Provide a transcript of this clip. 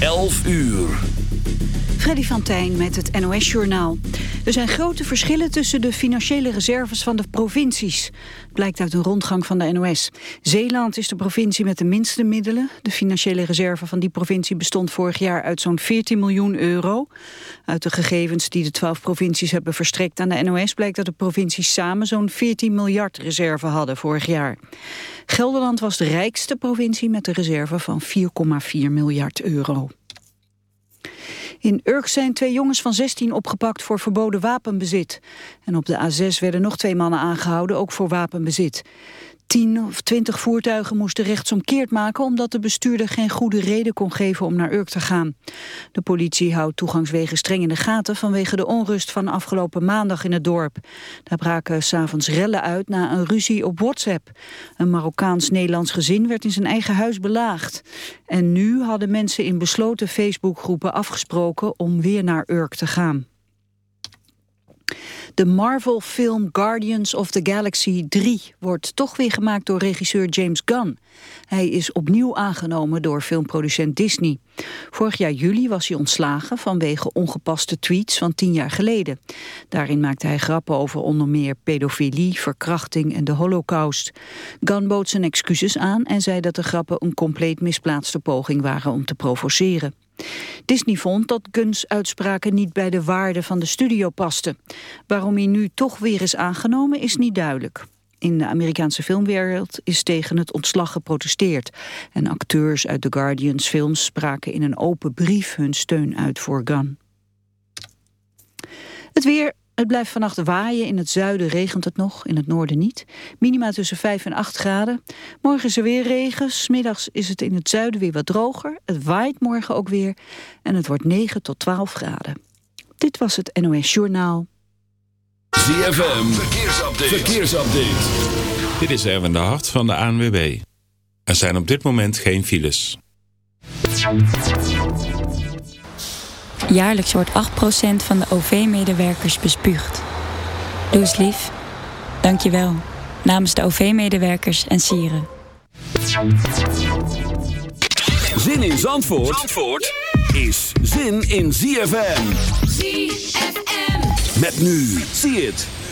11 uur. Freddy van Tijn met het NOS-journaal. Er zijn grote verschillen tussen de financiële reserves van de provincies. Blijkt uit een rondgang van de NOS. Zeeland is de provincie met de minste middelen. De financiële reserve van die provincie bestond vorig jaar uit zo'n 14 miljoen euro. Uit de gegevens die de 12 provincies hebben verstrekt aan de NOS... blijkt dat de provincies samen zo'n 14 miljard reserve hadden vorig jaar. Gelderland was de rijkste provincie met een reserve van 4,4 miljard euro. In Urk zijn twee jongens van 16 opgepakt voor verboden wapenbezit. En op de A6 werden nog twee mannen aangehouden, ook voor wapenbezit. Tien of twintig voertuigen moesten rechtsomkeerd maken... omdat de bestuurder geen goede reden kon geven om naar Urk te gaan. De politie houdt toegangswegen streng in de gaten... vanwege de onrust van afgelopen maandag in het dorp. Daar braken s'avonds rellen uit na een ruzie op WhatsApp. Een Marokkaans-Nederlands gezin werd in zijn eigen huis belaagd. En nu hadden mensen in besloten Facebookgroepen afgesproken... om weer naar Urk te gaan. De Marvel-film Guardians of the Galaxy 3 wordt toch weer gemaakt door regisseur James Gunn. Hij is opnieuw aangenomen door filmproducent Disney. Vorig jaar juli was hij ontslagen vanwege ongepaste tweets van tien jaar geleden. Daarin maakte hij grappen over onder meer pedofilie, verkrachting en de holocaust. Gunn bood zijn excuses aan en zei dat de grappen een compleet misplaatste poging waren om te provoceren. Disney vond dat Guns uitspraken niet bij de waarde van de studio pasten. Waarom hij nu toch weer is aangenomen is niet duidelijk. In de Amerikaanse filmwereld is tegen het ontslag geprotesteerd. En acteurs uit The Guardians films spraken in een open brief hun steun uit voor Gunn. Het weer, het blijft vannacht waaien. In het zuiden regent het nog, in het noorden niet. Minima tussen 5 en 8 graden. Morgen is er weer regen. Smiddags is het in het zuiden weer wat droger. Het waait morgen ook weer. En het wordt 9 tot 12 graden. Dit was het NOS Journaal. ZFM, verkeersupdate. verkeersupdate. Dit is Erwin de Hart van de ANWB. Er zijn op dit moment geen files. Jaarlijks wordt 8% van de OV-medewerkers bespuugd. Doe eens lief. Dank je wel. Namens de OV-medewerkers en sieren. Zin in Zandvoort, Zandvoort is zin in ZFM. ZFM. Met nu, zie het.